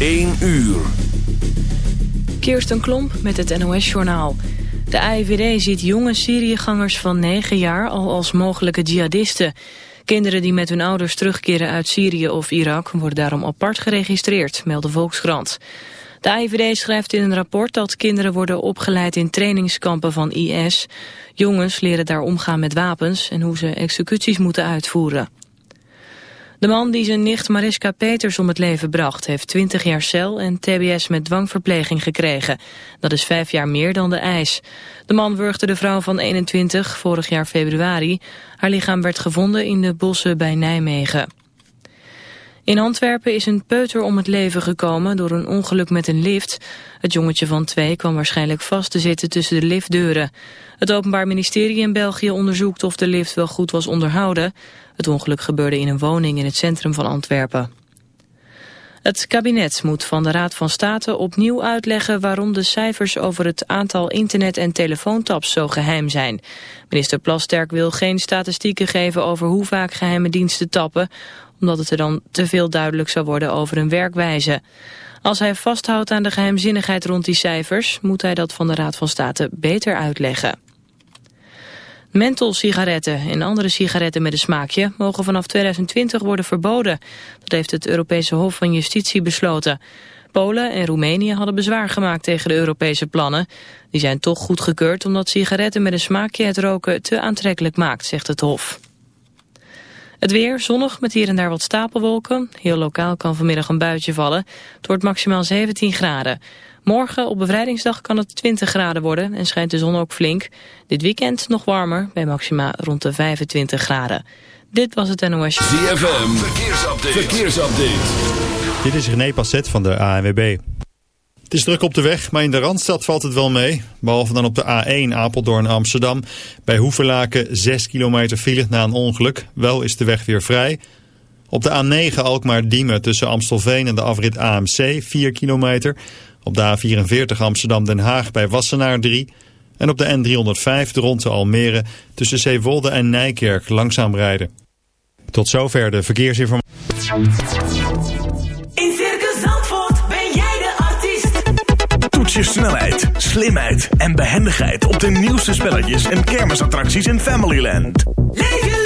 1 uur. Kirsten Klomp met het NOS-journaal. De AIVD ziet jonge Syriëgangers van 9 jaar al als mogelijke jihadisten. Kinderen die met hun ouders terugkeren uit Syrië of Irak... worden daarom apart geregistreerd, meldt de Volkskrant. De AIVD schrijft in een rapport dat kinderen worden opgeleid in trainingskampen van IS. Jongens leren daar omgaan met wapens en hoe ze executies moeten uitvoeren. De man die zijn nicht Mariska Peters om het leven bracht... heeft 20 jaar cel en tbs met dwangverpleging gekregen. Dat is vijf jaar meer dan de eis. De man wurgde de vrouw van 21 vorig jaar februari. Haar lichaam werd gevonden in de bossen bij Nijmegen. In Antwerpen is een peuter om het leven gekomen door een ongeluk met een lift. Het jongetje van twee kwam waarschijnlijk vast te zitten tussen de liftdeuren. Het Openbaar Ministerie in België onderzoekt of de lift wel goed was onderhouden. Het ongeluk gebeurde in een woning in het centrum van Antwerpen. Het kabinet moet van de Raad van State opnieuw uitleggen waarom de cijfers over het aantal internet- en telefoontaps zo geheim zijn. Minister Plasterk wil geen statistieken geven over hoe vaak geheime diensten tappen, omdat het er dan te veel duidelijk zou worden over hun werkwijze. Als hij vasthoudt aan de geheimzinnigheid rond die cijfers, moet hij dat van de Raad van State beter uitleggen. Menthol-sigaretten en andere sigaretten met een smaakje mogen vanaf 2020 worden verboden. Dat heeft het Europese Hof van Justitie besloten. Polen en Roemenië hadden bezwaar gemaakt tegen de Europese plannen. Die zijn toch goedgekeurd omdat sigaretten met een smaakje het roken te aantrekkelijk maakt, zegt het Hof. Het weer, zonnig met hier en daar wat stapelwolken. Heel lokaal kan vanmiddag een buitje vallen. Het wordt maximaal 17 graden. Morgen op bevrijdingsdag kan het 20 graden worden en schijnt de zon ook flink. Dit weekend nog warmer, bij maxima rond de 25 graden. Dit was het NOS. ZFM, verkeersupdate. verkeersupdate. Dit is René Passet van de ANWB. Het is druk op de weg, maar in de Randstad valt het wel mee. Behalve dan op de A1 Apeldoorn-Amsterdam. Bij Hoevelaken 6 kilometer file na een ongeluk. Wel is de weg weer vrij. Op de A9 Alkmaar-Diemen tussen Amstelveen en de afrit AMC 4 kilometer. Op de A44 Amsterdam-Den Haag bij Wassenaar 3. En op de N305 de Ronde Almere tussen Zeewolde en Nijkerk langzaam rijden. Tot zover de verkeersinformatie. In Circus Zandvoort ben jij de artiest. Toets je snelheid, slimheid en behendigheid op de nieuwste spelletjes en kermisattracties in Familyland. Leef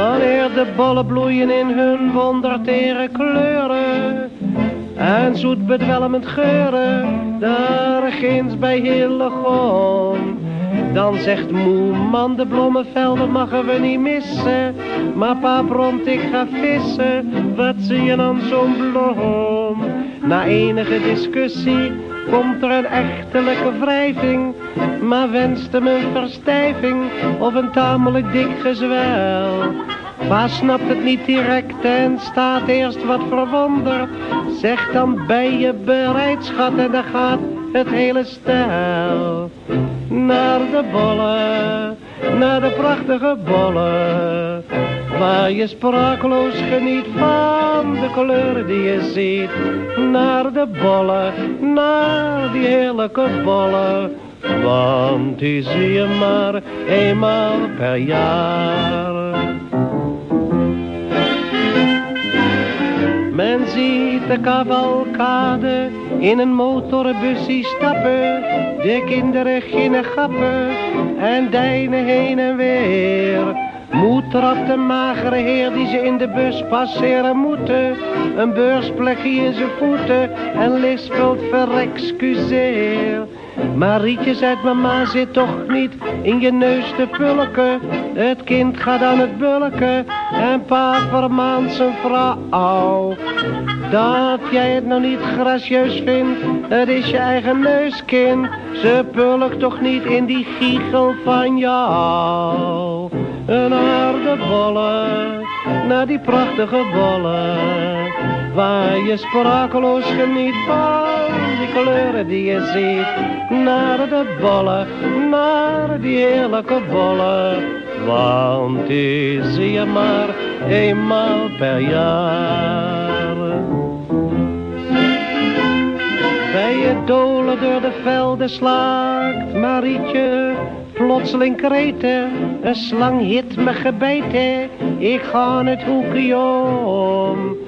Wanneer de bollen bloeien in hun wondertere kleuren en zoet bedwelmend geuren, daar ginds bij Hillegom. Dan zegt moe man, de bloemenvelden mogen we niet missen. Maar pa bromt, ik ga vissen, wat zie je dan zo'n bloem? Na enige discussie komt er een echtelijke wrijving. Maar wenst hem een verstijving of een tamelijk dik gezwel. Pa snapt het niet direct en staat eerst wat verwonderd. Zegt dan ben je bereid schat en dan gaat het hele stel. Naar de bollen, naar de prachtige bollen. Waar je sprakeloos geniet van de kleuren die je ziet. Naar de bollen, naar die heerlijke bollen. Want die zie je maar eenmaal per jaar. Ziet de cavalcade in een motorbusje stappen. De kinderen ginnen gappen en deinen heen en weer. Moed trapt de magere heer die ze in de bus passeren moeten. Een beursplekje in zijn voeten en lispelt verexcuseer. Marietje zegt mama zit toch niet in je neus te pulken. Het kind gaat aan het bulken en pa vermaant zijn vrouw. Dat jij het nou niet gracieus vindt, het is je eigen neuskind. Ze pulkt toch niet in die giegel van jou. Naar de bollen, naar die prachtige bollen. Waar je sprakeloos geniet van die kleuren die je ziet. Naar de bollen, naar die heerlijke bollen. Want die zie je maar eenmaal per jaar. Bij je dolen door de velden slaakt Marietje plotseling kreten. Een slang hit me gebeten, ik ga het hoekje om.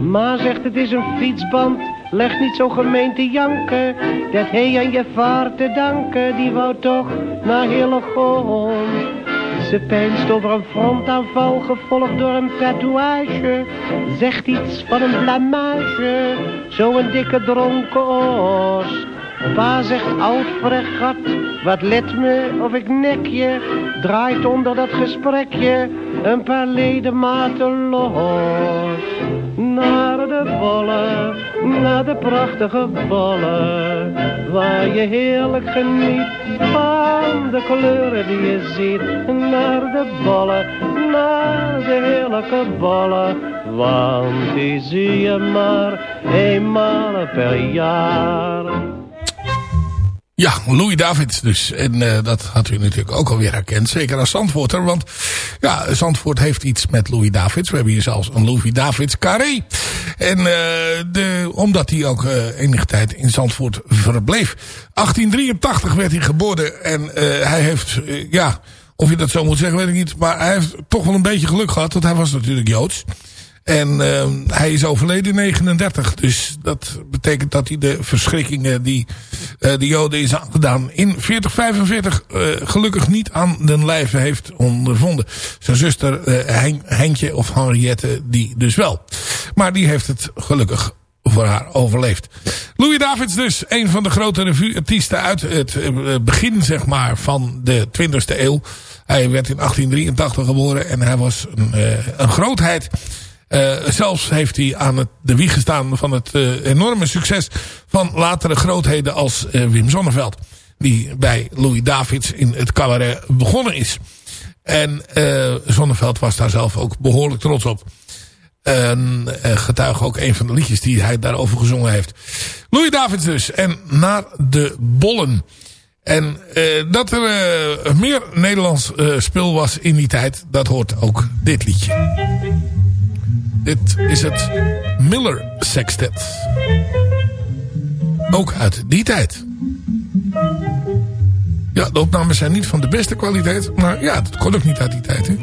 Ma zegt het is een fietsband, leg niet zo gemeen te janken. Dat hij aan je vaart te danken, die wou toch naar Hillegom. Ze pijnst over een frontaanval, gevolgd door een tatoeage. Zegt iets van een blamage, zo'n dikke dronken os. Pa zegt oud fregat, wat let me of ik nek je. Draait onder dat gesprekje een paar ledematen los. Naar de bollen, naar de prachtige bollen. Waar je heerlijk geniet van de kleuren die je ziet. Naar de bollen, naar de heerlijke bollen. Want die zie je maar eenmaal per jaar. Ja, Louis Davids dus. En uh, dat had u natuurlijk ook alweer herkend. Zeker als Zandvoorter. Want ja, Zandvoort heeft iets met Louis Davids. We hebben hier zelfs een Louis Davids carré. En uh, de, omdat hij ook uh, enige tijd in Zandvoort verbleef. 1883 werd hij geboren. En hij heeft, ja, of je dat zo moet zeggen weet ik niet. Maar hij heeft toch wel een beetje geluk gehad. Want hij was natuurlijk Joods. En uh, hij is overleden in 39. Dus dat betekent dat hij de verschrikkingen die uh, de Joden is aangedaan in 40, 45 uh, gelukkig niet aan den lijve heeft ondervonden. Zijn zuster uh, Hen Henkje of Henriette die dus wel. Maar die heeft het gelukkig voor haar overleefd. Louis Davids dus, een van de grote revue-artiesten uit het begin zeg maar van de 20e eeuw. Hij werd in 1883 geboren en hij was een, een grootheid... Uh, zelfs heeft hij aan het, de wieg gestaan van het uh, enorme succes van latere grootheden als uh, Wim Sonneveld. Die bij Louis Davids in het cabaret begonnen is. En Sonneveld was daar zelf ook behoorlijk trots op. En getuige ook een van de liedjes die hij daarover gezongen heeft. Louis Davids dus. En naar de bollen. En dat er meer Nederlands spul was in die tijd, dat hoort ook dit liedje. Dit is het Miller Sextet. Ook uit die tijd. Ja, de opnames zijn niet van de beste kwaliteit. Maar ja, dat kon ook niet uit die tijd. Hè?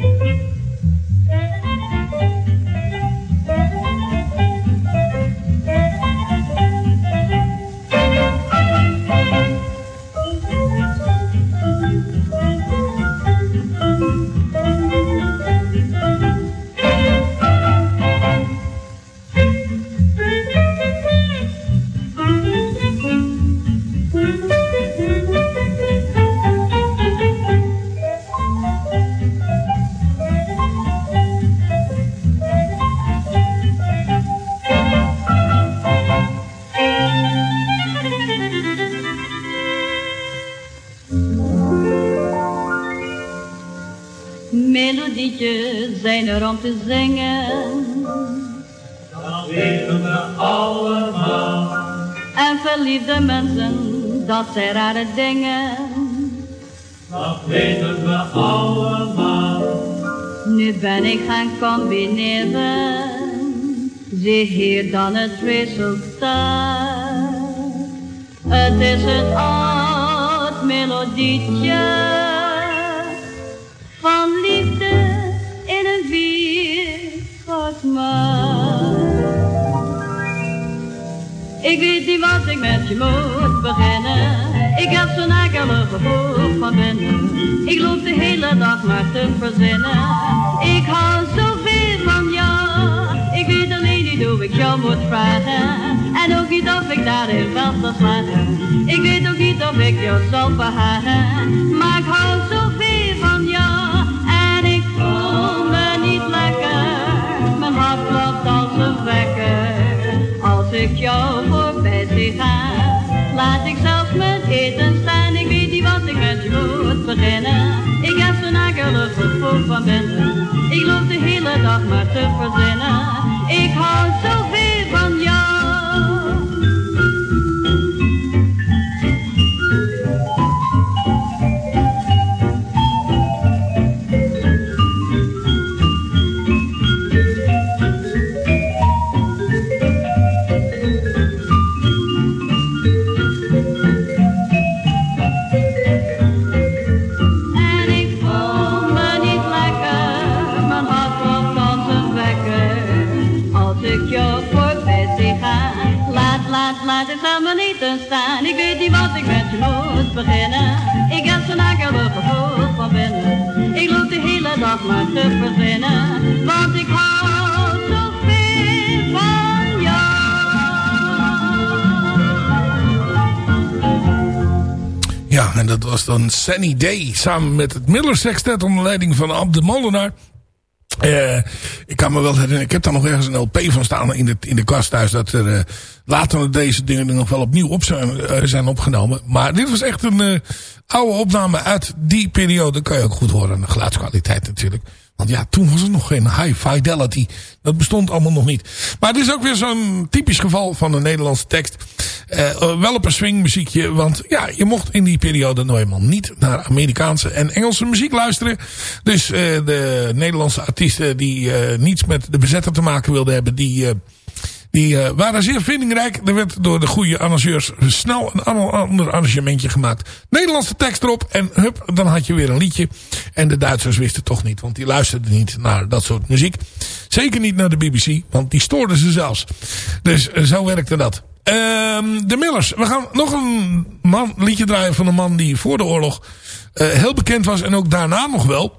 Om te zingen. Dat weten we allemaal. En verliefde mensen, dat zijn rare dingen. Dat weten we allemaal. Nu ben ik gaan combineren, zie hier dan het resultaat. Het is een oud melodietje Ik weet niet wat ik met je moet beginnen. Ik heb zo'n akelig gevoel van binnen. Ik loop de hele dag maar te verzinnen. Ik hou zoveel van jou. Ik weet alleen niet hoe ik jou moet vragen. En ook niet of ik daarin wel zal slagen. Ik weet ook niet of ik jou zal behagen. Maar ik hou zoveel laat ik zelfs mijn eten staan. Ik weet niet wat ik met je moet beginnen. Ik heb zo'n akelig gevoel van binnen. Ik loop de hele dag maar te verzinnen. Ik hou zoveel was dan Sunny Day samen met het Miller Sextet onder leiding van Ab de Molenaar. Eh, ik kan me wel herinneren, ik heb daar nog ergens een LP van staan in de, in de kast thuis. Dat er eh, later deze dingen nog wel opnieuw op zijn, eh, zijn opgenomen. Maar dit was echt een oude opname uit die periode. kan je ook goed horen, de geluidskwaliteit natuurlijk. Want ja, toen was er nog geen high fidelity. Dat bestond allemaal nog niet. Maar het is ook weer zo'n typisch geval van een Nederlandse tekst. Eh, wel op een swingmuziekje. Want ja, je mocht in die periode nou eenmaal niet naar Amerikaanse en Engelse muziek luisteren. Dus eh, de Nederlandse artiesten die eh, niets met de bezetter te maken wilden hebben. Die, eh, die eh, waren zeer vindingrijk. Er werd door de goede arrangeurs snel een ander, arrangementje gemaakt. Nederlandse tekst erop. En hup, dan had je weer een liedje. En de Duitsers wisten toch niet. Want die luisterden niet naar dat soort muziek. Zeker niet naar de BBC. Want die stoorden ze zelfs. Dus eh, zo werkte dat. Ehm, de Millers. We gaan nog een man, liedje draaien van een man die voor de oorlog eh, heel bekend was. En ook daarna nog wel.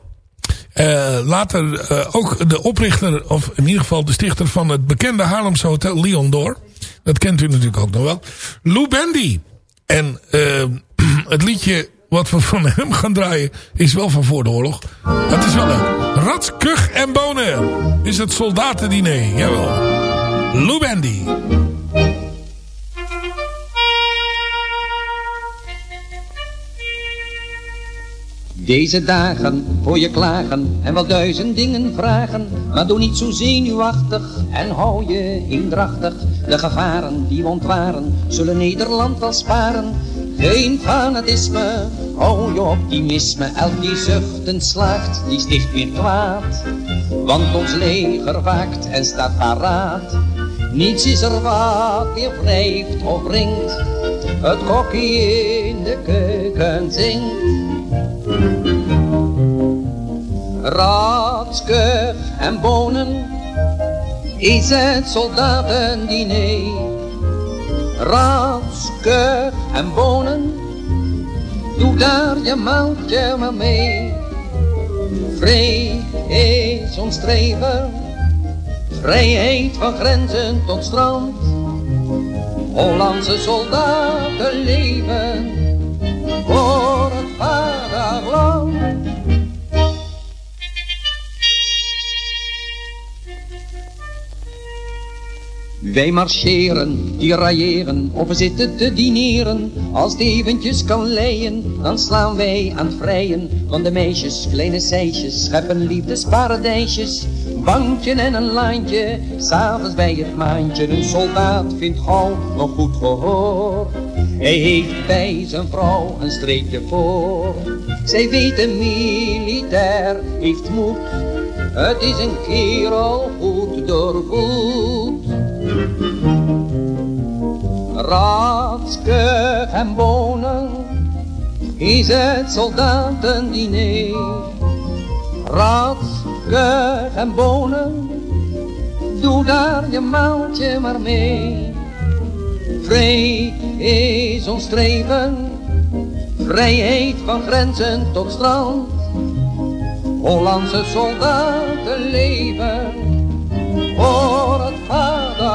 Eh, later eh, ook de oprichter, of in ieder geval de stichter van het bekende Haarlemse hotel Leon Door. Dat kent u natuurlijk ook nog wel. Lou Bendy. En eh, het liedje wat we van hem gaan draaien is wel van voor de oorlog. Het is wel leuk. Rats, kuch en bonen. Is het soldatendiner. Jawel. Lou Bendy. Deze dagen voor je klagen en wel duizend dingen vragen, maar doe niet zo zenuwachtig en hou je indrachtig. De gevaren die we ontwaren, zullen Nederland wel sparen. Geen fanatisme, hou je optimisme, elk die zuchtend slaagt, die sticht weer kwaad. Want ons leger waakt en staat paraat. Niets is er wat weer wrijft of wringt, het kokkie in de keuken zingt. Ratskeur en bonen is het soldatendiner. Ratskeur en bonen, doe daar je maaltje maar mee. Vrede is ons streven, vrijheid van grenzen tot strand. Hollandse soldaten leven voor het vaderland. Wij marcheren, die railleren, of we zitten te dineren. Als het eventjes kan leien, dan slaan wij aan het vrijen. Want de meisjes, kleine seisjes, scheppen liefdesparadijsjes. Bankje en een laantje, s'avonds bij het maandje. Een soldaat vindt gauw nog goed gehoor. Hij heeft bij zijn vrouw een streepje voor. Zij weet een militair heeft moed Het is een kerel goed doorvoed. Ratske en bonen is het soldatendiner. Ratske en bonen, doe daar je maaltje maar mee. Vrij is ons streven, vrijheid van grenzen tot strand. Hollandse soldaten leven voor het Al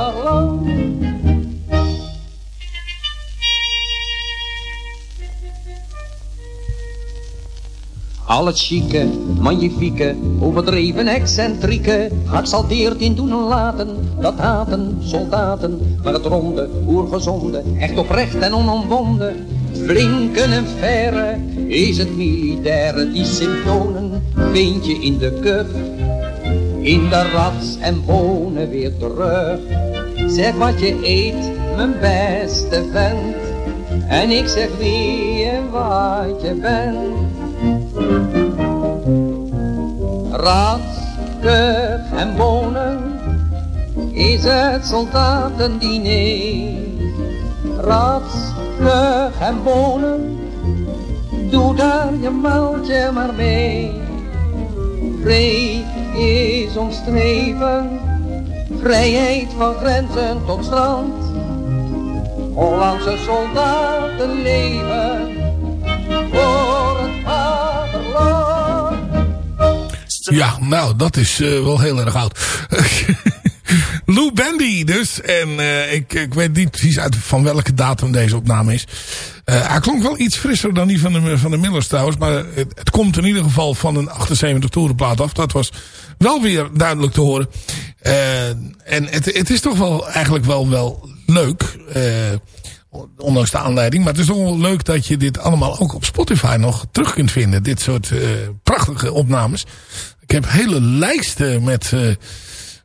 het chique, magnifieke, overdreven excentrieke, geëxalteerd in doen en laten, dat haten soldaten, maar het ronde, oergezonde, echt oprecht en onomwonden, flinken en verre, is het militaire, die symptomen vind je in de kuf, in de rats en bonen weer terug. Zeg wat je eet, mijn beste vent, en ik zeg wie en wat je bent. Ratske en bonen is het soldatendiner. Ratske en bonen, doe daar je maaltje maar mee. Vrij is ons streven, vrijheid van grenzen tot strand. Hollandse soldaten leven voor het vaderland. Ja, nou, dat is eh, wel heel erg oud. Lou Bandy dus. En eh, ik, ik weet niet precies uit van welke datum deze opname is. Eh, hij klonk wel iets frisser dan die van de, van de Millers trouwens. Maar het, het komt in ieder geval van een 78 toerenplaat af. Dat was wel weer duidelijk te horen. Eh, en het, het is toch wel eigenlijk wel, wel leuk. eh, ondanks de aanleiding. Maar het is toch wel leuk dat je dit allemaal ook op Spotify nog terug kunt vinden. Dit soort prachtige opnames. Ik heb hele lijsten met,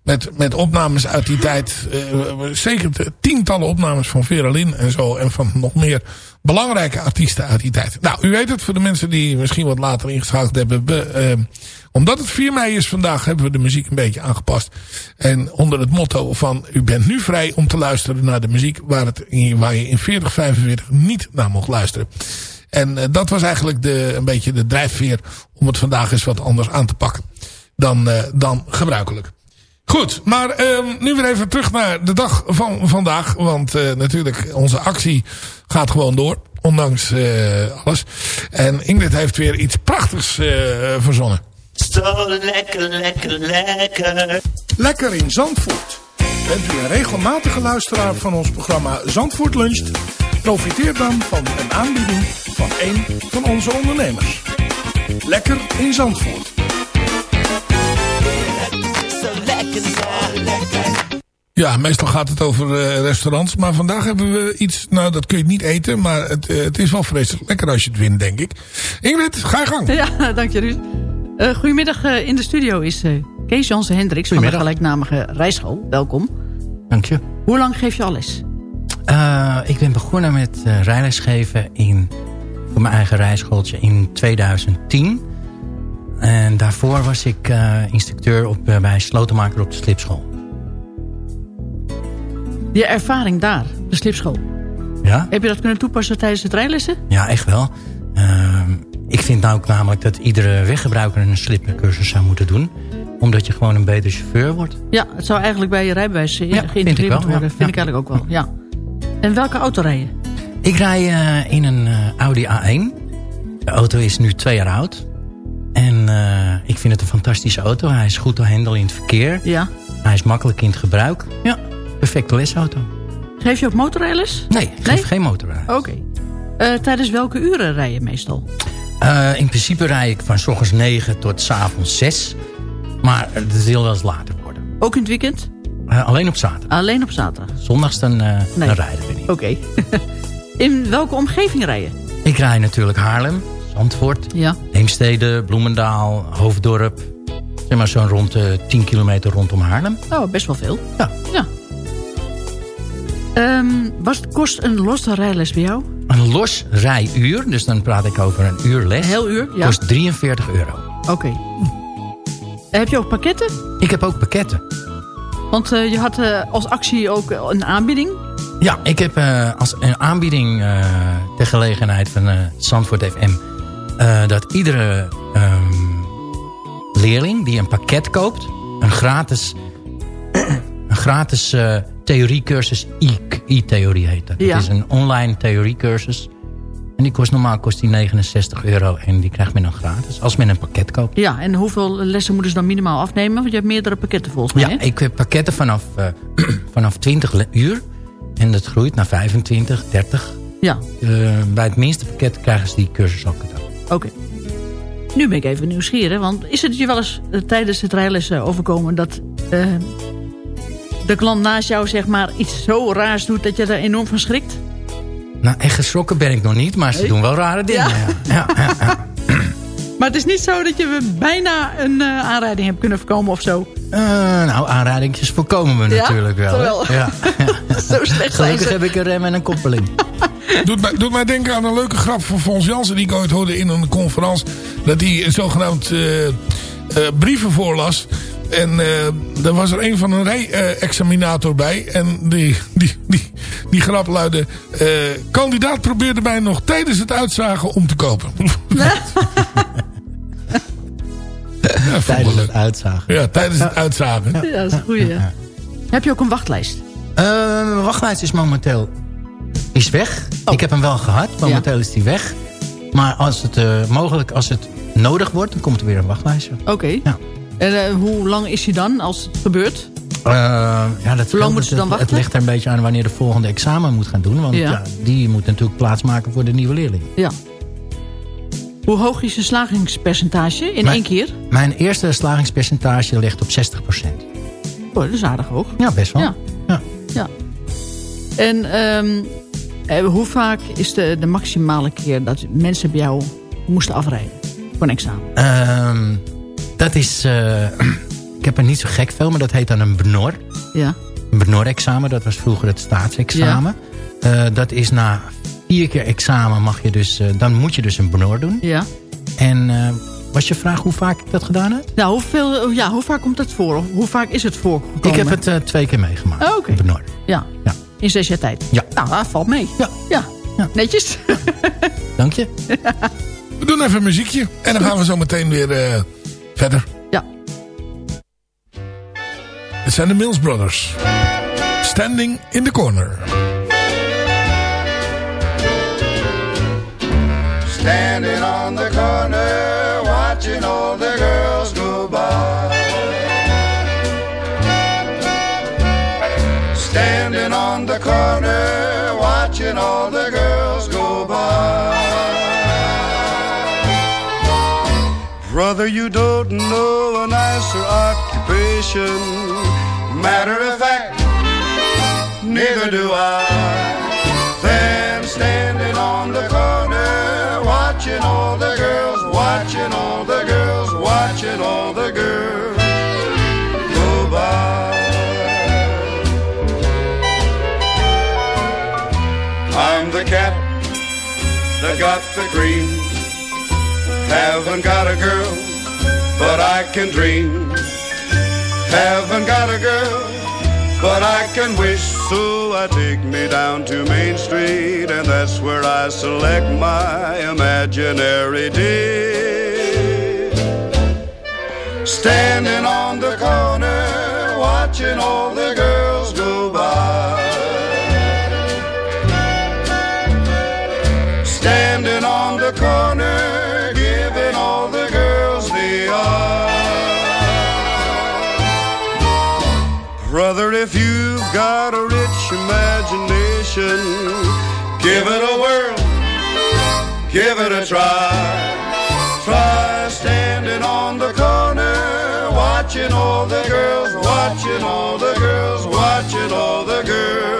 met, met opnames uit die tijd. eh, zeker tientallen opnames van Vera en zo. En van nog meer belangrijke artiesten uit die tijd. Nou, u weet het, voor de mensen die misschien wat later ingeschakeld hebben. Eh, omdat het 4 mei is vandaag, hebben we de muziek een beetje aangepast. En onder het motto van, u bent nu vrij om te luisteren naar de muziek... waar, het, waar je in 40, 45 niet naar mocht luisteren. En eh, dat was eigenlijk de, een beetje de drijfveer om het vandaag eens wat anders aan te pakken dan, dan gebruikelijk. Goed, maar ehm, nu weer even terug naar de dag van vandaag. Want eh, natuurlijk, onze actie gaat gewoon door. Ondanks eh, alles. En Ingrid heeft weer iets prachtigs eh, verzonnen. Zo lekker, lekker, lekker. Lekker in Zandvoort. Bent u een regelmatige luisteraar van ons programma Zandvoort Luncht? Profiteer dan van een aanbieding van een van onze ondernemers. Lekker in Zandvoort. Ja, meestal gaat het over eh, restaurants. Maar vandaag hebben we iets, nou dat kun je niet eten. Maar het, eh, het is wel vreselijk lekker als je het wint, denk ik. Ingrid, ga je gang. Ja, dank je Ruud. Eh, goedemiddag, eh, in de studio is Kees Jansen Hendricks van de gelijknamige rijschool. Welkom. Dank je. Hoe lang geef je al les? Eh, ik ben begonnen met uh, rijlesgeven in, voor mijn eigen rijschooltje in 2010. En daarvoor was ik eh, instructeur op, bij Slotenmaker op de slipschool. Je ervaring daar, de slipschool. Ja? Heb je dat kunnen toepassen tijdens het rijlessen? Ja, echt wel. Ehm, ik vind nou ook namelijk dat iedere weggebruiker een slipcursus zou moeten doen. Omdat je gewoon een betere chauffeur wordt. Ja, het zou eigenlijk bij je rijbewijs eh, Ja, geïntegreerd worden. ja. Vind ik eigenlijk ook wel, ja. En welke auto rij je? Ik rij eh, in een eh, Audi A1. De auto is nu twee jaar oud. En ik vind het een fantastische auto. Hij is goed te handelen in het verkeer. Ja. Hij is makkelijk in het gebruik. Ja, perfecte lesauto. Geef je ook motorrijles? Nee, ik geef geen motorrij. Oké. Eh, tijdens welke uren rij je meestal? Eh, in principe rij ik van s ochtends 9 tot s avonds 6. Maar het wil wel eens later worden. Ook in het weekend? Eh, alleen op zaterdag. Alleen op zaterdag? Zondags dan, Nee. dan rijden we niet. Oké. in welke omgeving rij je? Ik rij natuurlijk Haarlem, Zandvoort, Ja. Heemstede, Bloemendaal, Hoofddorp. Zeg maar zo'n rond de 10 kilometer rondom Haarlem. Oh, best wel veel. Ja. ja. Ehm, wat kost een losse rijles bij jou? Een los rijuur, dus dan praat ik over een uur les. Een heel uur, ja. Kost 43 euro. Oké. Heb je ook pakketten? Ik heb ook pakketten. Want eh, je had eh, als actie ook een aanbieding. Ja, ik heb eh, als een aanbieding ter gelegenheid van Zandvoort FM... dat iedere um, leerling die een pakket koopt... een gratis, een gratis theoriecursus, e-theorie heet dat. Ja. Het is een online theoriecursus. En die kost normaal kost die 69 euro en die krijgt men dan gratis. Als men een pakket koopt. Ja, en hoeveel lessen moeten ze dan minimaal afnemen? Want je hebt meerdere pakketten volgens mij. Ja, hè? ik heb pakketten vanaf, uh, vanaf 20 uur. En dat groeit naar 25, 30. Ja. Uh, bij het minste pakket krijgen ze die cursus ook cadeau. Oké. Okay. Nu ben ik even nieuwsgierig. Want is het je wel eens uh, tijdens het rijlessen overkomen... dat de klant naast jou zeg maar iets zo raars doet... dat je er enorm van schrikt? Nou, echt geschrokken ben ik nog niet, maar ze Nee? doen wel rare dingen. Ja. Ja. Ja, ja, ja. Maar het is niet zo dat je bijna een uh, aanrijding hebt kunnen voorkomen of zo? Uh, nou, aanrijdingjes voorkomen we Ja, natuurlijk wel. Hè? Ja. Zo slecht zijn Gelukkig ze. heb ik een rem en een koppeling. Doet mij, doet mij denken aan een leuke grap van Fons Jansen... die ik ooit hoorde in een conferentie... dat hij een zogenaamd eh, eh, brieven voorlas... En eh er was er een van een rijexaminator bij. En die, die, die, die grap luidde... eh, kandidaat probeerde mij nog tijdens het uitzagen om te kopen. Ja, Tijdens het uitzagen. Ja, tijdens het uitzagen. Ja, dat is een goeie. Ja. Heb je ook een wachtlijst? Uh, mijn wachtlijst is momenteel is weg. Oh. Ik heb hem wel gehad. Momenteel is die weg. Maar als het uh, mogelijk, als het nodig wordt, dan komt er weer een wachtlijstje. Oké. Ja. En uh, hoe lang is hij dan als het gebeurt? Uh, ja, dat Hoe lang moeten ze dan het, wachten? Het ligt er een beetje aan wanneer de volgende examen moet gaan doen. Want Ja. ja. die moet natuurlijk plaatsmaken voor de nieuwe leerling. Ja. Hoe hoog is je slagingspercentage in Mijn- één keer? Mijn eerste slagingspercentage ligt op 60%. Oh, dat is aardig hoog. Ja, best wel. Ja. Ja. ja. En ehm, eh, hoe vaak is de, de maximale keer dat mensen bij jou moesten afrijden voor een examen? Ehm, dat is... eh, ik heb er niet zo gek veel, maar dat heet dan een BNOR. Ja. Een BNOR-examen, dat was vroeger het staatsexamen. Eh, dat is na vier keer examen mag je dus... eh, dan moet je dus een BNOR doen. Ja. En eh, was je vraag hoe vaak ik dat gedaan heb? Nou, hoeveel, ja, hoe vaak komt dat voor? Of hoe vaak is het voorgekomen? Ik heb het eh, twee keer meegemaakt. Oh, oké. een BNOR. Ja. Ja. In zes jaar tijd? Ja. Nou, dat valt mee. Ja. Ja. Netjes. Dank je. We doen even een muziekje. En dan gaan we zo meteen weer eh, verder. Ja. Het zijn de Mills Brothers. Standing in the corner. Standing on the corner, watching all the girls go by. Standing on the corner, watching all the Brother, you don't know a nicer occupation. Matter of fact, neither do I. Than standing on the corner, watching all the girls, watching all the girls, watching all the girls go by. I'm the cat that got the cream. Haven't got a girl, but I can dream. Haven't got a girl, but I can wish. So I take me down to Main Street, and that's where I select my imaginary date. Standing on the corner, watching all the girls try. Try standing on the corner, watching all the girls, watching all the girls, watching all the girls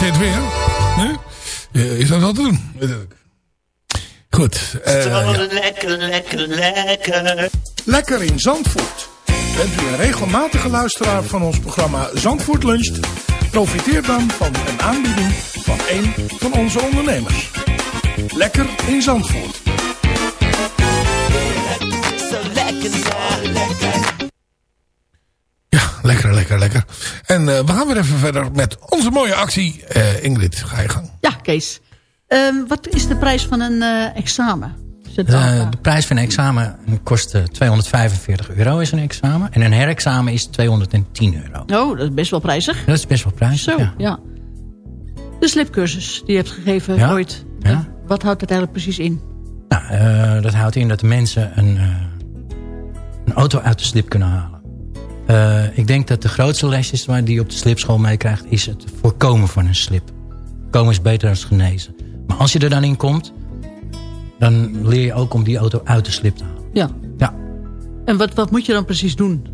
met dit weer. Hè? Ja, Is dat wat te doen? Goed. eh, Zo ja. lekker, lekker, lekker. Lekker in Zandvoort. Bent u een regelmatige luisteraar van ons programma Zandvoort Luncht? Profiteer dan van een aanbieding van een van onze ondernemers. Lekker in Zandvoort. Zo lekker, zo lekker. Lekker, lekker, lekker. En eh, we gaan weer even verder met onze mooie actie. Eh, Ingrid, ga je gang. Ja, Kees. Ehm, wat is de prijs van een eh, examen? De prijs van een examen kost eh, 245 euro is een examen. En een herexamen is 210 euro. Oh, dat is best wel prijzig. Dat is best wel prijzig, Zo, ja. ja. De slipcursus die je hebt gegeven Ja, ooit. ja. Wat houdt het eigenlijk precies in? Nou, eh, dat houdt in dat de mensen een, eh, een auto uit de slip kunnen halen. Eh, ik denk dat de grootste les is waar die je op de slipschool meekrijgt... is het voorkomen van een slip. Voorkomen is beter dan genezen. Maar als je er dan in komt... dan leer je ook om die auto uit de slip te halen. Ja. Ja. En wat, wat moet je dan precies doen?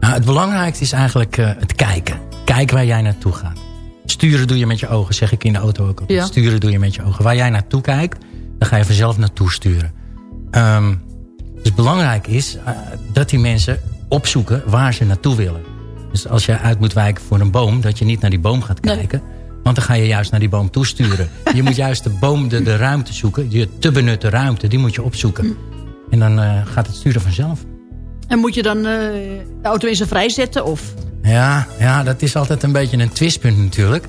Nou, het belangrijkste is eigenlijk eh, het kijken. Kijken waar jij naartoe gaat. Sturen doe je met je ogen, zeg ik in de auto ook altijd. Ja. Sturen doe je met je ogen. Waar jij naartoe kijkt, dan ga je vanzelf naartoe sturen. Ehm, dus belangrijk is eh, dat die mensen opzoeken waar ze naartoe willen. Dus als je uit moet wijken voor een boom, dat je niet naar die boom gaat kijken. Want dan ga je juist naar die boom toesturen. je moet juist de boom, de, de ruimte zoeken. Je te benutte ruimte, die moet je opzoeken. En dan eh, gaat het sturen vanzelf. En moet je dan eh, de auto in zijn vrij zetten? Of? Ja, ja, dat is altijd een beetje een twistpunt natuurlijk.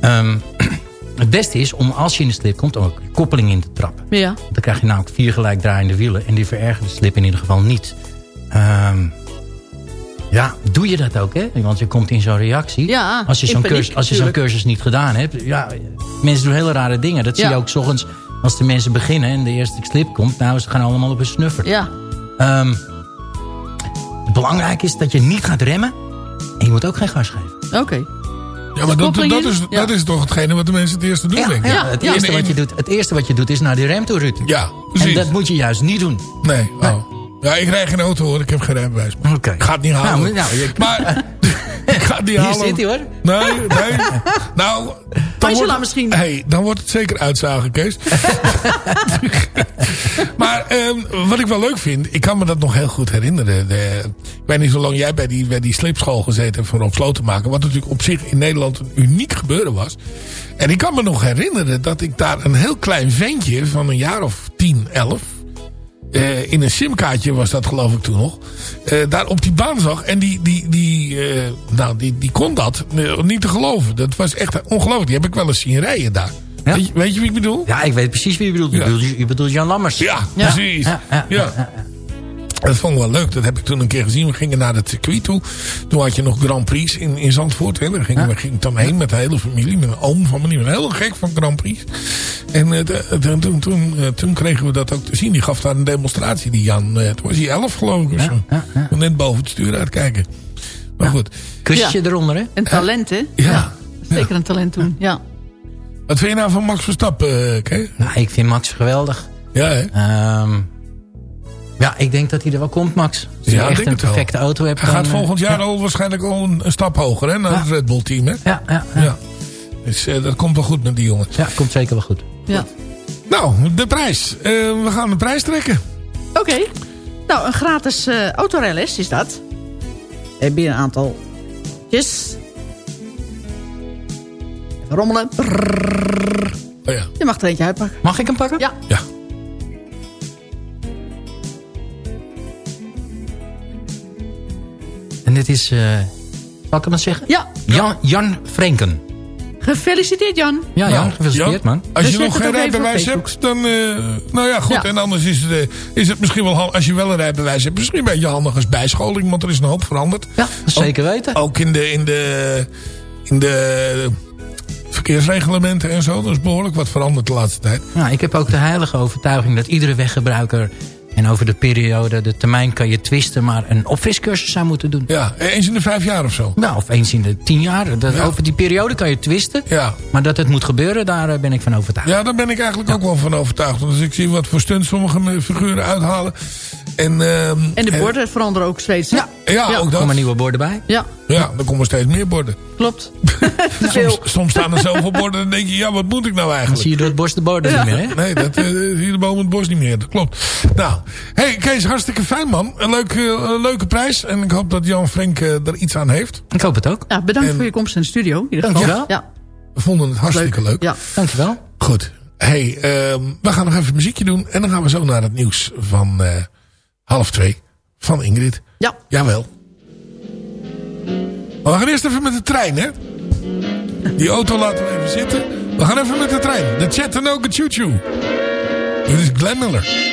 Ehm, het beste is om als je in de slip komt... ook je koppeling in te trappen. Ja. Dan krijg je namelijk vier gelijk draaiende wielen... en die verergeren de slip in ieder geval niet. Ehm, ja, doe je dat ook, hè? Want je komt in zo'n reactie. Ja, als je zo'n cursus, als je zo'n natuurlijk. cursus niet gedaan hebt. Ja, mensen doen hele rare dingen. Dat zie je ook 's ochtends als de mensen beginnen... en de eerste slip komt. Nou, ze gaan allemaal op een snuffer. Ja. Ehm, belangrijk is dat je niet gaat remmen. En je moet ook geen gas geven. Oké. Ja, maar dat, is, Ja. dat is toch hetgene wat de mensen het eerste doen, Ja, denk ik. ja, het, eerste wat je doet, het eerste wat je doet is naar die rem toe, Ruud. Ja, precies. En dat moet je juist niet doen. Nee, oh. Ja, ik rijd geen auto hoor. Ik heb geen rijbewijs. Maar Oké. Ik ga het niet halen. Nou, nou, je- Maar ik ga het niet Hier halen. zit hij hoor. Nee, nee. Nou, dan Angela wordt, misschien. Hey, dan wordt het zeker uitzagen, Kees. maar ehm, wat ik wel leuk vind, ik kan me dat nog heel goed herinneren. De, ik weet niet zo lang jij bij die, bij die slipschool gezeten hebt voor Rob Slotenmaker. Wat natuurlijk op zich in Nederland een uniek gebeuren was. En ik kan me nog herinneren dat ik daar een heel klein ventje van een jaar of 10, 11... eh, in een simkaartje was dat geloof ik toen nog. eh, daar op die baan zag. En die, die, die, eh, nou, die, die kon dat niet te geloven. Dat was echt ongelooflijk. Die heb ik wel eens zien rijden daar. Ja. Weet, je, weet je wie ik bedoel? Ja, ik weet precies wie je bedoelt. Je, Ja. bedoelt, je bedoelt Jan Lammers. Ja, precies. Ja, Dat vond ik wel leuk. Dat heb ik toen een keer gezien. We gingen naar het circuit toe. Toen had je nog Grand Prix in, in Zandvoort. Hè. Daar gingen we gingen dan heen met de hele familie. Met een oom van me. Die was heel gek van Grand Prix. En eh, de- de- toen, toen, eh, toen kregen we dat ook te zien. Die gaf daar een demonstratie. Die Jan, eh, toen was hij elf geloof ik of zo. ja. Kon net boven het stuur uitkijken. Maar goed. Kusje eronder, hè? Een talent, hè? Ja. Zeker een talent toen, ja. Wat vind je nou van Max Verstappen, Kees? Nou, ik vind Max geweldig. Ja, hè? Ehm, ja, ik denk dat hij er wel komt, Max. Als je Ja, ik echt denk een het wel. perfecte auto hebt. Hij dan, gaat eh, volgend jaar ja. al waarschijnlijk al een, een stap hoger hè, naar Ja. het Red Bull team. Hè? Ja, ja, ja. Ja. Dus eh, dat komt wel goed met die jongen. Ja, komt zeker wel goed. ja. Nou, de prijs. Eh, we gaan de prijs trekken. Oké. Nou, een gratis eh autorijles is dat. Heb je een aantal... Yes. Even rommelen. Oh ja. Je mag er eentje uitpakken. Mag ik hem pakken? Ja. Ja. En dit is, eh zal ik hem eens zeggen? Ja. Jan, Jan Frenken. Gefeliciteerd, Jan. Ja, Jan, Nou, gefeliciteerd Jan, man. Als je nog geen rijbewijs hebt, dan... eh, nou ja, goed. Ja. En anders is het, eh, is het misschien wel... handig- Als je wel een rijbewijs hebt, misschien een beetje handig als bijscholing. Want er is een hoop veranderd. Ja, zeker weten. Ook in de, in de, in de verkeersreglementen en zo. Er is behoorlijk wat veranderd de laatste tijd. Nou, ik heb ook de heilige overtuiging dat iedere weggebruiker En over de periode, de termijn kan je twisten... maar een opfriscursus zou moeten doen. Ja, eens in de vijf jaar of zo. Nou, of eens in de tien jaar. Dat, Over die periode kan je twisten. Ja. Maar dat het moet gebeuren, daar eh, ben ik van overtuigd. Ja, daar ben ik eigenlijk ook wel van overtuigd. Want als ik zie wat voor stunts sommige figuren uithalen. En, ehm, En de borden veranderen ook steeds. Ja, Ja, er ook dat. komen nieuwe borden bij. Ja, Ja, er komen steeds meer borden. klopt. Te veel. Soms, soms staan er zoveel borden en dan denk je, ja, wat moet ik nou Dan eigenlijk? zie je door het bos de borden niet meer, hè? Nee, dat eh, zie je de boom het bos niet meer. Dat klopt. Nou, hey Kees, hartstikke fijn man. Een leuke, eh, leuke prijs. En ik hoop dat Jan Frenk eh, er iets aan heeft. Ik hoop het ook. Ja, bedankt En- voor je komst in de studio. In ieder geval. Dankjewel. Ja, We vonden het hartstikke leuk. ja. Dankjewel. Goed. Hey, ehm, we gaan nog even muziekje doen. En dan gaan we zo naar het nieuws van eh, half twee. Van Ingrid. Ja. Jawel. Maar we gaan eerst even met de trein, hè? Die auto laten we even zitten. We gaan even met de trein. De Chattanooga Choo Choo. Dit is Glenn Miller.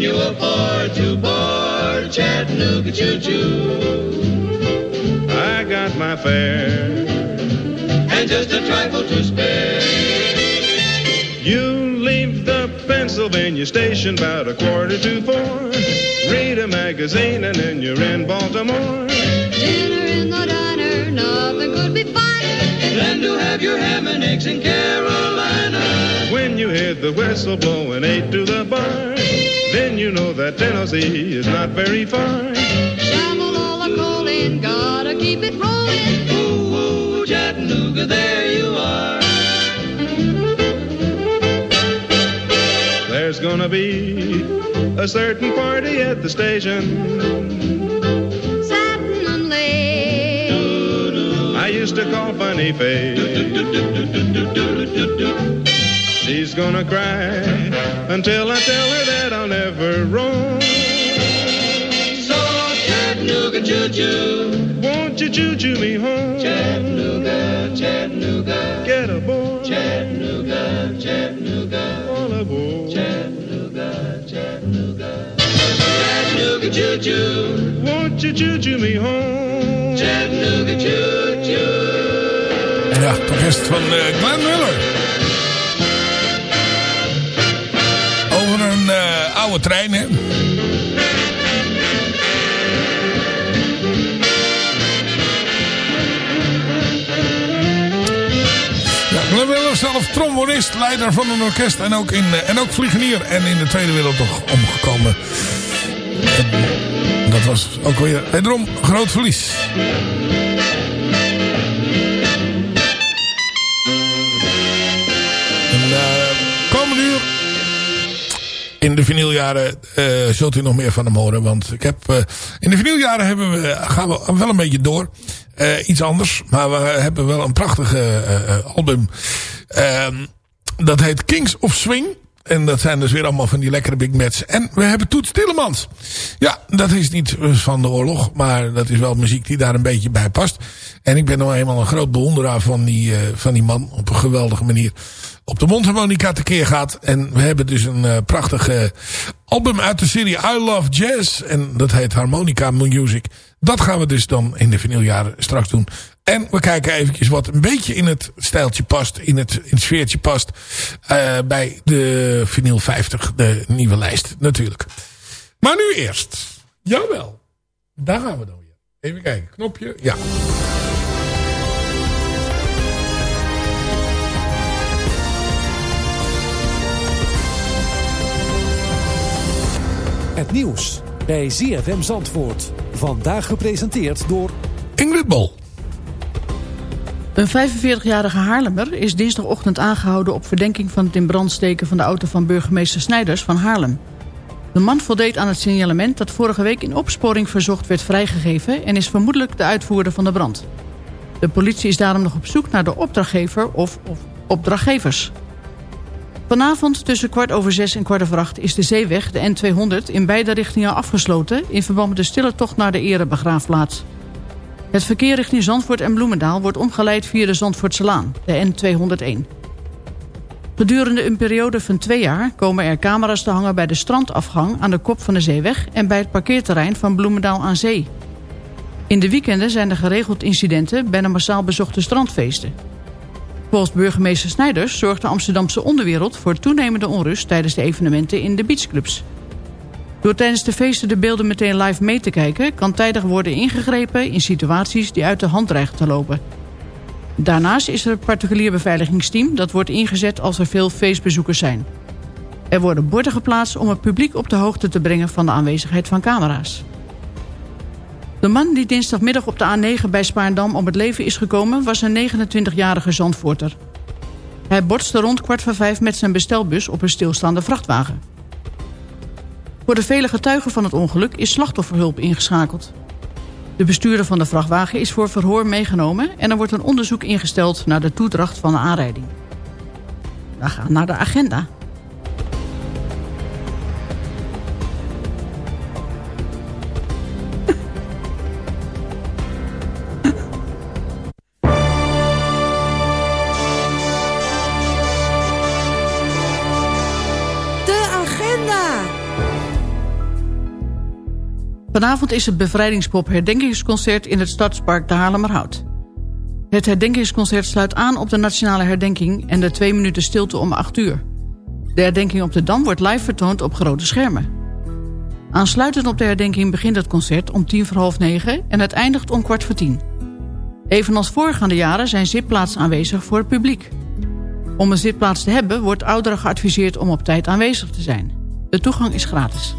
You afford to board Chattanooga Choo Choo? I got my fare and just a trifle to spare. You leave the Pennsylvania station about a quarter to four. Read a magazine and then you're in Baltimore. Dinner in the Then to have your ham and eggs in Carolina. When you hear the whistle blowing eight to the bar, then you know that Tennessee is not very far. Shamalala calling, gotta keep it rolling. Ooh, ooh, Chattanooga, there you are. There's gonna be a certain party at the station. Funny Face. She's gonna cry until I tell her that I'll never roam. So Chattanooga choo choo, won't you choo choo me home? Chattanooga, Chattanooga, get aboard. Chattanooga, Chattanooga, all aboard. Chattanooga, Chattanooga, Chattanooga choo choo, won't you choo choo me home? Chattanooga choo choo. Ja, toch is van eh, Glenn Miller. Over een eh, oude trein, hè. Glenn Miller zelf trombonist, leider van een orkest en ook, in, eh, en ook vliegenier. En in de Tweede Wereldoorlog omgekomen. En dat was ook weer wederom groot verlies. In de vinyljaren eh, zult u nog meer van hem horen. Want ik heb, eh, in de vinyljaren hebben we, gaan we wel een beetje door. Eh, iets anders. Maar we hebben wel een prachtige eh, eh, album. Ehm, dat heet Kings of Swing. En dat zijn dus weer allemaal van die lekkere big mats. En we hebben Toets Tillemans. Ja, dat is niet van de oorlog. Maar dat is wel muziek die daar een beetje bij past. En ik ben nou eenmaal een groot bewonderaar van die, eh, van die man. Op een geweldige manier op de mondharmonica tekeer gaat. En we hebben dus een uh, prachtig uh, album uit de serie I Love Jazz. En dat heet Harmonica Music. Dat gaan we dus dan in de vinyljaren straks doen. En we kijken eventjes wat een beetje in het stijltje past. In het, sfeertje past. Uh, bij de vinyl 50. De nieuwe lijst natuurlijk. Maar nu eerst. Jawel. Daar gaan we dan weer. Even kijken. Knopje. Ja. Het nieuws bij ZFM Zandvoort. Vandaag gepresenteerd door... Ingrid Bol. Een 45-jarige Haarlemmer is dinsdagochtend aangehouden... op verdenking van het in brand steken van de auto van burgemeester Snijders van Haarlem. De man voldeed aan het signalement dat vorige week in opsporing verzocht werd vrijgegeven... en is vermoedelijk de uitvoerder van de brand. De politie is daarom nog op zoek naar de opdrachtgever of, of opdrachtgevers. Vanavond tussen kwart over zes en kwart over acht is de zeeweg, de N200, in beide richtingen afgesloten... in verband met de stille tocht naar de erebegraafplaats. Het verkeer richting Zandvoort en Bloemendaal wordt omgeleid via de Zandvoortse Laan, de N201. Gedurende een periode van twee jaar komen er camera's te hangen bij de strandafgang aan de kop van de zeeweg... en bij het parkeerterrein van Bloemendaal aan Zee. In de weekenden zijn er geregeld incidenten bij de massaal bezochte strandfeesten... Volgens burgemeester Snijders zorgt de Amsterdamse onderwereld... voor toenemende onrust tijdens de evenementen in de beachclubs. Door tijdens de feesten de beelden meteen live mee te kijken... kan tijdig worden ingegrepen in situaties die uit de hand dreigen te lopen. Daarnaast is er een particulier beveiligingsteam... dat wordt ingezet als er veel feestbezoekers zijn. Er worden borden geplaatst om het publiek op de hoogte te brengen... van de aanwezigheid van camera's. De man die dinsdagmiddag op de A9 bij Spaarndam om het leven is gekomen... was een 29-jarige Zandvoorter. Hij botste rond kwart voor vijf met zijn bestelbus op een stilstaande vrachtwagen. Voor de vele getuigen van het ongeluk is slachtofferhulp ingeschakeld. De bestuurder van de vrachtwagen is voor verhoor meegenomen... en er wordt een onderzoek ingesteld naar de toedracht van de aanrijding. We gaan naar de agenda. Vanavond is het bevrijdingspop herdenkingsconcert in het Stadspark de Haarlemmerhout. Het herdenkingsconcert sluit aan op de nationale herdenking en de twee minuten stilte om 8 uur. De herdenking op de Dam wordt live vertoond op grote schermen. Aansluitend op de herdenking begint het concert om tien voor half negen en het eindigt om kwart voor tien. Evenals voorgaande jaren zijn zitplaatsen aanwezig voor het publiek. Om een zitplaats te hebben wordt ouderen geadviseerd om op tijd aanwezig te zijn. De toegang is gratis.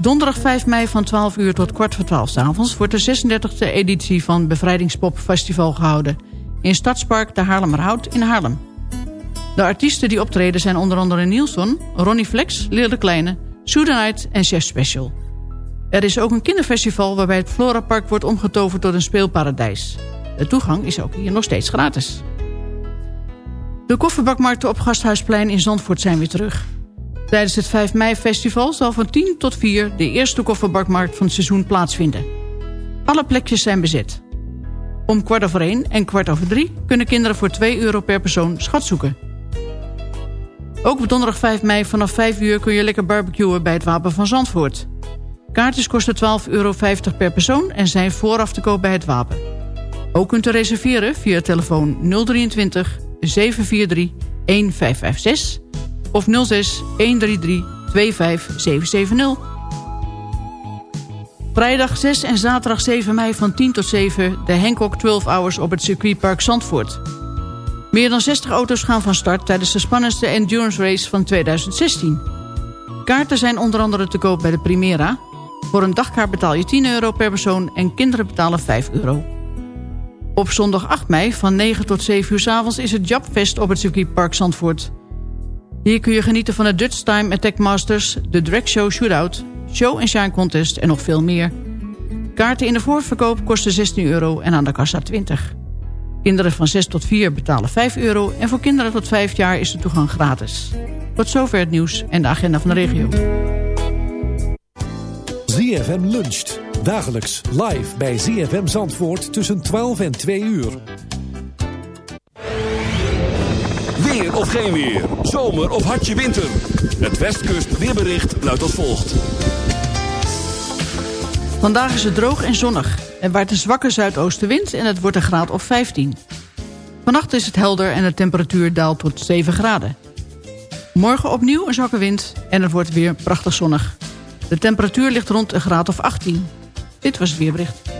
Donderdag 5 mei van 12 uur tot kwart voor 12 s avonds... wordt de 36e editie van Bevrijdingspop Festival gehouden... in Stadspark de Haarlemmerhout in Haarlem. De artiesten die optreden zijn onder andere Nielsen, Ronnie Flex, Leer de Kleine... Soedenite en Chef Special. Er is ook een kinderfestival waarbij het Florapark wordt omgetoverd tot een speelparadijs. De toegang is ook hier nog steeds gratis. De kofferbakmarkten op Gasthuisplein in Zandvoort zijn weer terug... Tijdens het 5 mei festival zal van 10 tot 4 de eerste kofferbakmarkt van het seizoen plaatsvinden. Alle plekjes zijn bezet. Om kwart over 1 en kwart over 3 kunnen kinderen voor 2 euro per persoon schat zoeken. Ook op donderdag 5 mei vanaf 5 uur kun je lekker barbecuen bij het Wapen van Zandvoort. Kaartjes kosten 12,50 euro per persoon en zijn vooraf te koop bij het Wapen. Ook kunt u reserveren via telefoon 023 743 1556 of 06 133 25770. Vrijdag 6 en zaterdag 7 mei van 10 tot 7 de Hancock 12 Hours op het circuitpark Zandvoort. Meer dan 60 auto's gaan van start tijdens de spannendste endurance race van 2016. Kaarten zijn onder andere te koop bij de Primera. Voor een dagkaart betaal je 10 euro per persoon en kinderen betalen 5 euro. Op zondag 8 mei van 9 tot 7 uur s avonds is het Japfest op het circuitpark Zandvoort. Hier kun je genieten van de Dutch Time Attack Masters, de Drag Show Shootout, Show and Shine Contest en nog veel meer. Kaarten in de voorverkoop kosten 16 euro en aan de kassa 20. Kinderen van 6 tot 4 betalen 5 euro en voor kinderen tot 5 jaar is de toegang gratis. Tot zover het nieuws en de agenda van de regio. ZFM luncht. Dagelijks live bij ZFM Zandvoort tussen 12 en 2 uur. Of geen weer. Zomer of hartje winter. Het Westkust weerbericht luidt als volgt. Vandaag is het droog en zonnig. Er waait een zwakke zuidoostenwind en het wordt een graad of 15. Vannacht is het helder en de temperatuur daalt tot 7 graden. Morgen opnieuw een zwakke wind en het wordt weer prachtig zonnig. De temperatuur ligt rond een graad of 18. Dit was het weerbericht.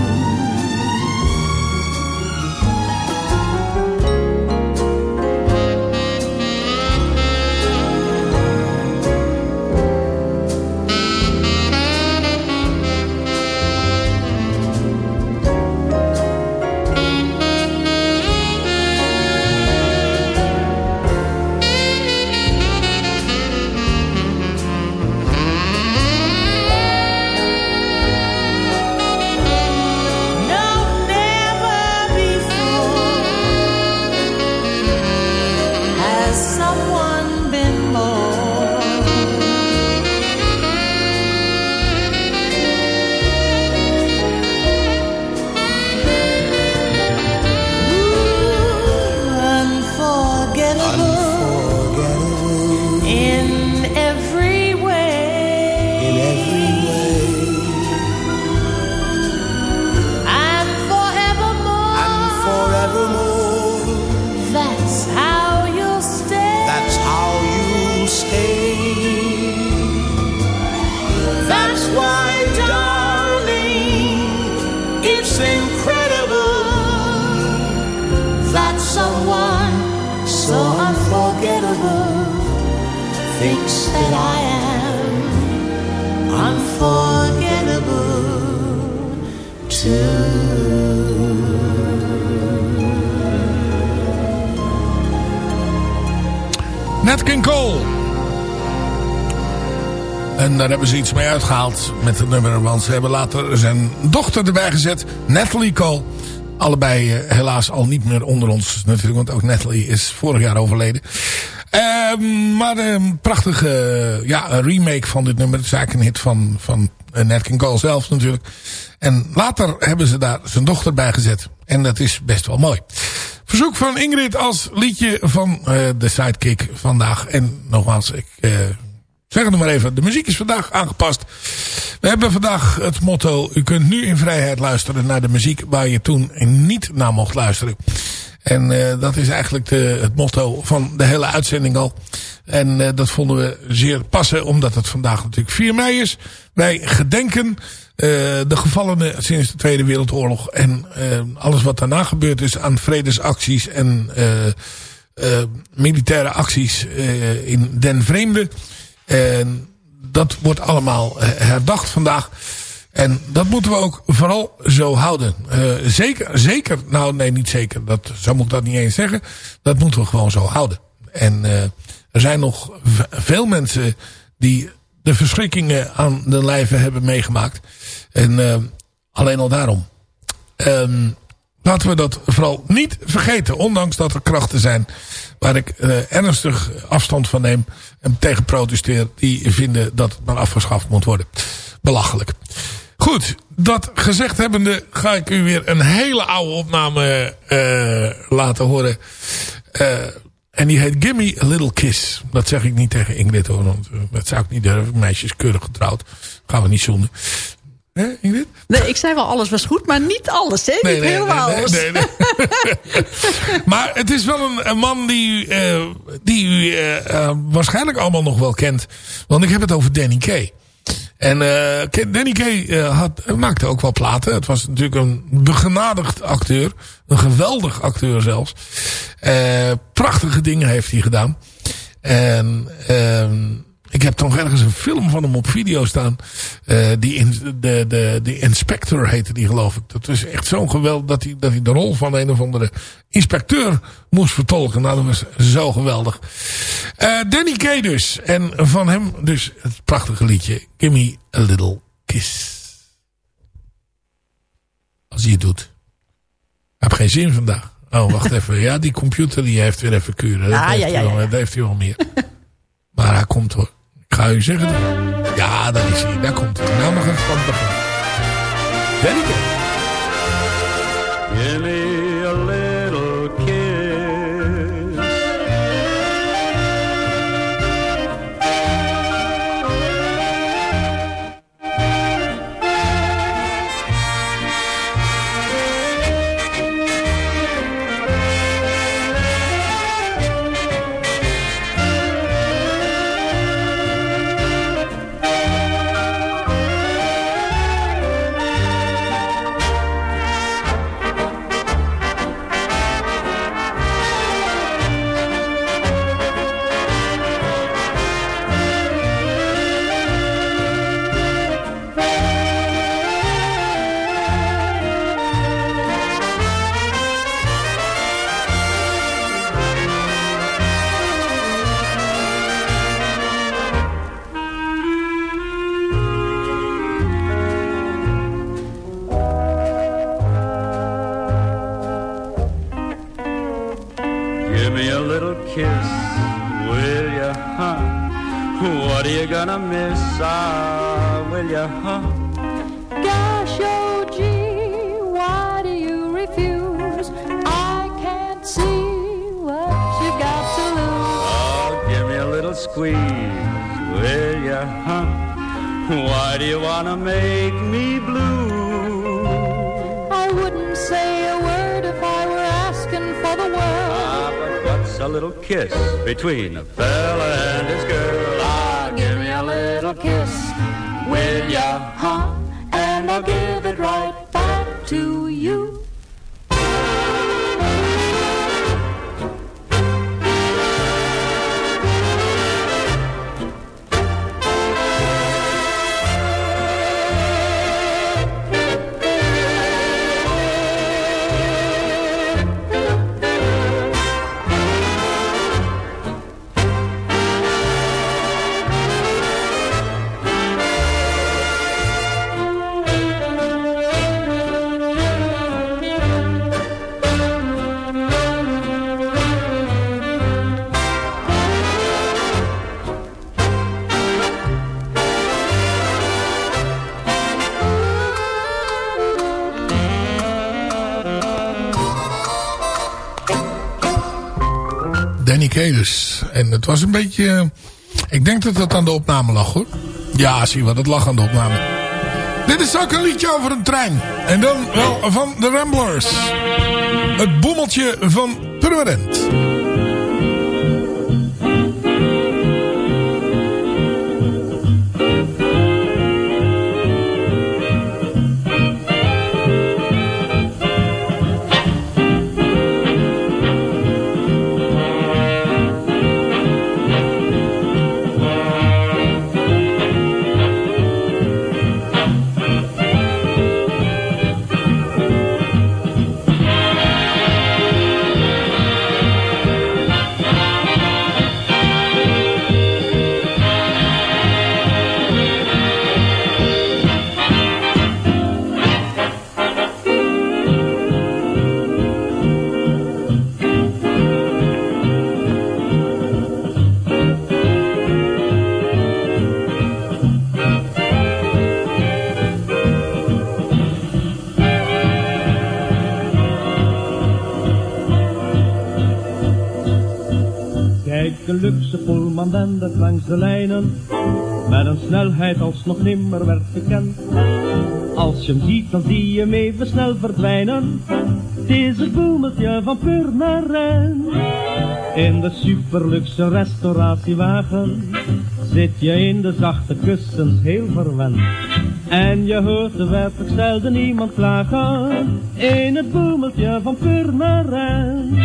It's incredible that someone so unforgettable thinks that I am unforgettable Nat King Cole. En daar hebben ze iets mee uitgehaald met het nummer. Want ze hebben later zijn dochter erbij gezet. Natalie Cole. Allebei eh, helaas al niet meer onder ons natuurlijk. Want ook Natalie is vorig jaar overleden. Ehm, maar een prachtige eh, ja, remake van dit nummer. Het is eigenlijk een hit van, van eh, Nat King Cole zelf natuurlijk. En later hebben ze daar zijn dochter bij gezet. En dat is best wel mooi. Verzoek van Ingrid als liedje van eh, de Sidekick vandaag. En nogmaals, ik eh, zeg het maar even. De muziek is vandaag aangepast. We hebben vandaag het motto... U kunt nu in vrijheid luisteren naar de muziek... waar je toen niet naar mocht luisteren. En eh, dat is eigenlijk de, het motto van de hele uitzending al. En eh, dat vonden we zeer passen, omdat het vandaag natuurlijk 4 mei is. Wij gedenken eh, de gevallenen sinds de Tweede Wereldoorlog. En alles wat daarna gebeurd is aan vredesacties en militaire acties in den vreemde. En dat wordt allemaal eh, herdacht vandaag. En dat moeten we ook vooral zo houden. Uh, zeker, zeker, nou nee niet zeker, dat, zo moet ik dat niet eens zeggen. Dat moeten we gewoon zo houden. En uh, er zijn nog veel mensen die de verschrikkingen aan de lijve hebben meegemaakt. En uh, alleen al daarom. Um, laten we dat vooral niet vergeten. Ondanks dat er krachten zijn waar ik uh, ernstig afstand van neem. En tegen protesteer. Die vinden dat het maar afgeschaft moet worden. Belachelijk. Goed, dat gezegd hebbende ga ik u weer een hele oude opname uh, laten horen. Uh, en die heet Gimme a Little Kiss. Dat zeg ik niet tegen Ingrid hoor. Want dat zou ik niet durven. Meisje is keurig getrouwd. Gaan we niet zoenen. Hè, Ingrid? Nee, ik zei wel alles was goed, maar niet alles, hè? Nee, niet nee, helemaal nee, alles. nee, nee. maar het is wel een, een man die, uh, die u uh, uh, waarschijnlijk allemaal nog wel kent. Want ik heb het over Danny Kaye. En Danny Kaye uh, had, maakte ook wel platen. Het was natuurlijk een begenadigd acteur. Een geweldig acteur zelfs. Prachtige dingen heeft hij gedaan. En ik heb toch ergens een film van hem op video staan. die in, de, de, de Inspector heette die geloof ik. Dat was echt zo'n geweld dat hij, dat hij de rol van een of andere inspecteur moest vertolken. Nou, dat was zo geweldig. Uh, Danny Kaye dus. En van hem dus het prachtige liedje Give Me a Little Kiss. Als hij het doet. Ik heb geen zin vandaag. Oh, wacht even. Ja, die computer die heeft weer even kuren. Dat, Ah, heeft, ja, ja, hij wel, ja. dat heeft hij wel meer. maar hij komt hoor. Ga u zeggen. Ja, daar is hij. Daar komt hij. Nou van het begin. En het was een beetje... eh, Ik denk dat het aan de opname lag hoor. Ja, zie wat, het lag aan de opname. Dit is ook een liedje over een trein. En dan wel van de Ramblers. Het boemeltje van Purmerend. Luxe pullman dendert langs de lijnen. Met een snelheid als nog nimmer werd gekend. Als je hem ziet, dan zie je hem even snel verdwijnen. Het boemeltje van Purmerend. In de superluxe restauratiewagen zit je in de zachte kussens heel verwend. En je hoort de werkelijk zelden niemand klagen in het boemeltje van Purmerend.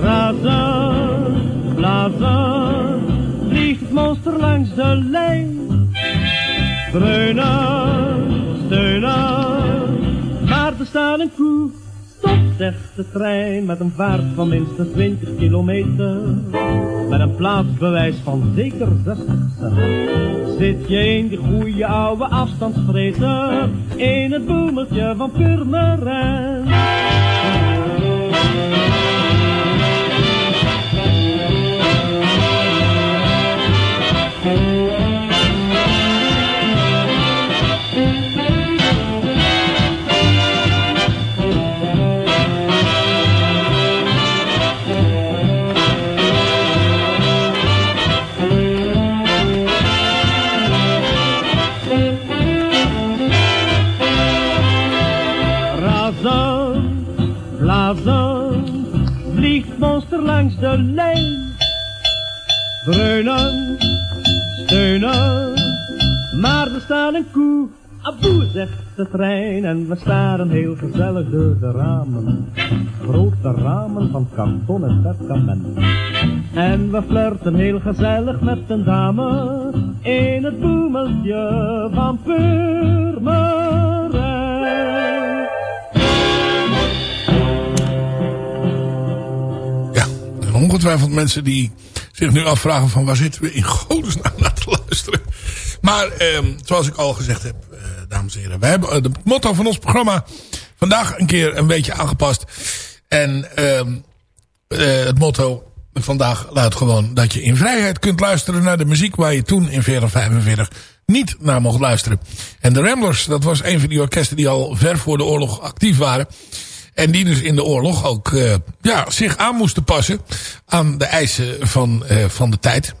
Razen, blazen, vliegt monster langs de lijn. Dreunen, steunen, maar er staat een koe. Stop, zegt de trein met een vaart van minstens 20 kilometer. Met een plaatsbewijs van zeker 60 cent. Zit je in die goede oude afstandsvreter in het boemeltje van Purmerend. Vliegt monster langs de lijn. Dreunen, maar er staat een koe. Aboe, zegt de trein, en we staren heel gezellig door de ramen. Grote ramen van karton en perkament. En we flirten heel gezellig met een dame in het boemeltje van Purmerend. Er zijn ongetwijfeld mensen die zich nu afvragen van waar zitten we in godesnaam naar te luisteren. Maar ehm, zoals ik al gezegd heb, eh, dames en heren. We hebben eh, het motto van ons programma vandaag een keer een beetje aangepast. En ehm, eh, het motto vandaag luidt gewoon dat je in vrijheid kunt luisteren naar de muziek waar je toen in 4045 niet naar mocht luisteren. En de Ramblers, dat was een van die orkesten die al ver voor de oorlog actief waren. En die dus in de oorlog ook eh, ja, zich aan moesten passen aan de eisen van, eh, van de tijd.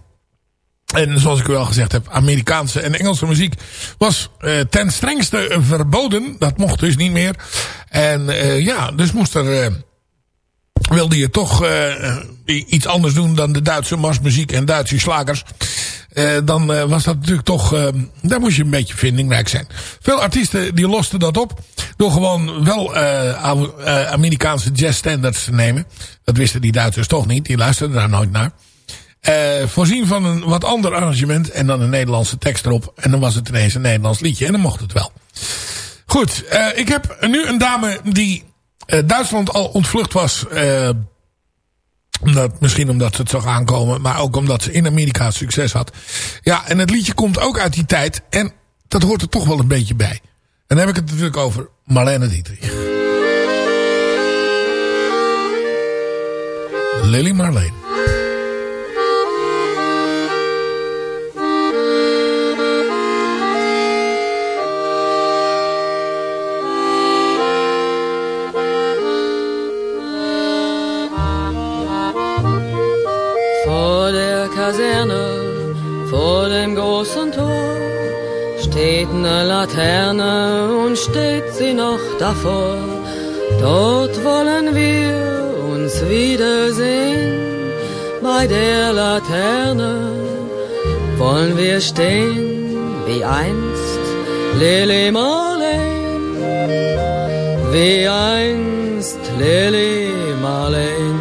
En zoals ik u al gezegd heb, Amerikaanse en Engelse muziek was eh, ten strengste verboden. Dat mocht dus niet meer. En ja, dus moest er... eh, wilde je toch eh, iets anders doen dan de Duitse marsmuziek en Duitse slagers. eh, dan eh, was dat natuurlijk toch... eh, daar moest je een beetje vindingrijk zijn. Veel artiesten die losten dat op. Door gewoon wel eh, eh, Amerikaanse jazzstandards te nemen. Dat wisten die Duitsers toch niet. Die luisterden daar nooit naar. Eh, voorzien van een wat ander arrangement. En dan een Nederlandse tekst erop. En dan was het ineens een Nederlands liedje. En dan mocht het wel. Goed, eh, ik heb nu een dame die eh, Duitsland al ontvlucht was. eh, omdat, misschien omdat ze het zag aankomen. Maar ook omdat ze in Amerika succes had. Ja, en het liedje komt ook uit die tijd. En dat hoort er toch wel een beetje bij. En dan heb ik het natuurlijk over Marlene Dietrich. Lily Marleen. Steht eine Laterne und steht sie noch davor. Dort wollen wir uns wiedersehen, bei der Laterne wollen wir stehen, wie einst Lili Marleen, wie einst Lili Marleen.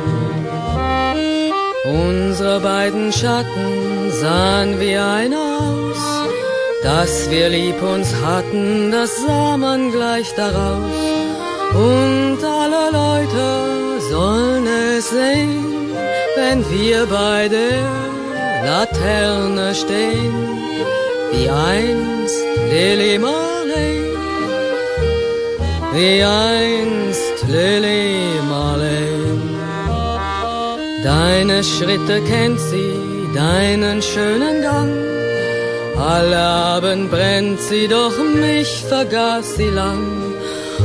Unsere beiden Schatten sahen wie ein aus, dass wir lieb uns hatten, das sah man gleich daraus. Und alle Leute sollen es sehen, wenn wir bei der Laterne stehen, wie einst Lili Marleen, wie einst Lili Marleen. Deine Schritte kennt sie, deinen schönen Gang. Alle Abend brennt sie, doch mich vergaß sie lang.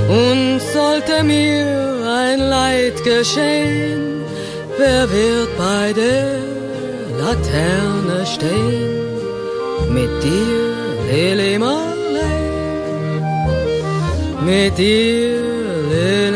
Und sollte mir ein Leid geschehen, wer wird bei der Laterne stehen. Mit dir, Lili Marleen. Mit dir, Lili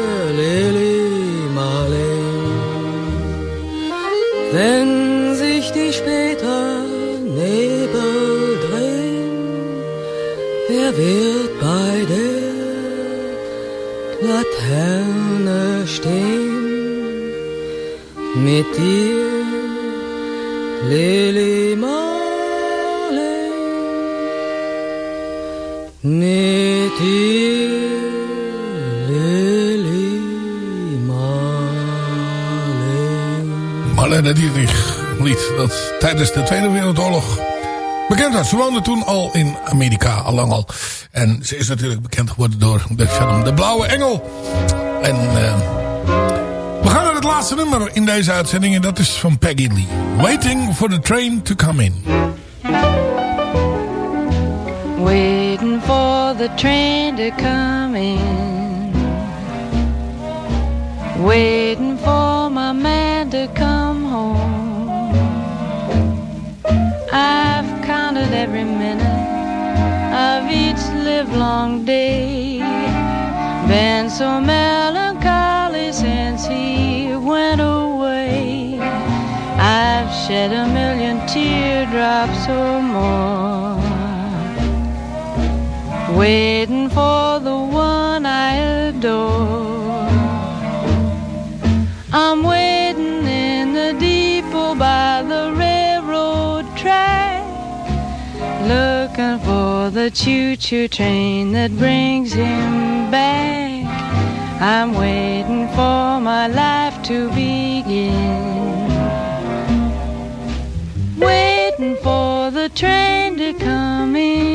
wird bei der Laterne stehen? Mit dir, Lili Marleen, mit dir, Marlene Dietrich, lied dat tijdens de Tweede Wereldoorlog bekend was. Ze woonde toen al in Amerika, al lang al. En ze is natuurlijk bekend geworden door de film De Blauwe Engel. En uh, we gaan naar het laatste nummer in deze uitzending. En dat is van Peggy Lee. Waiting for the train to come in. Waiting for the train to come in. Waiting for my man to come home. I've counted every minute of each livelong day. Been so melancholy since he went away. I've shed a million teardrops or more. Waiting for the choo-choo train that brings him back. I'm waiting for my life to begin. Waiting for the train to come in.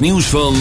Nieuws van...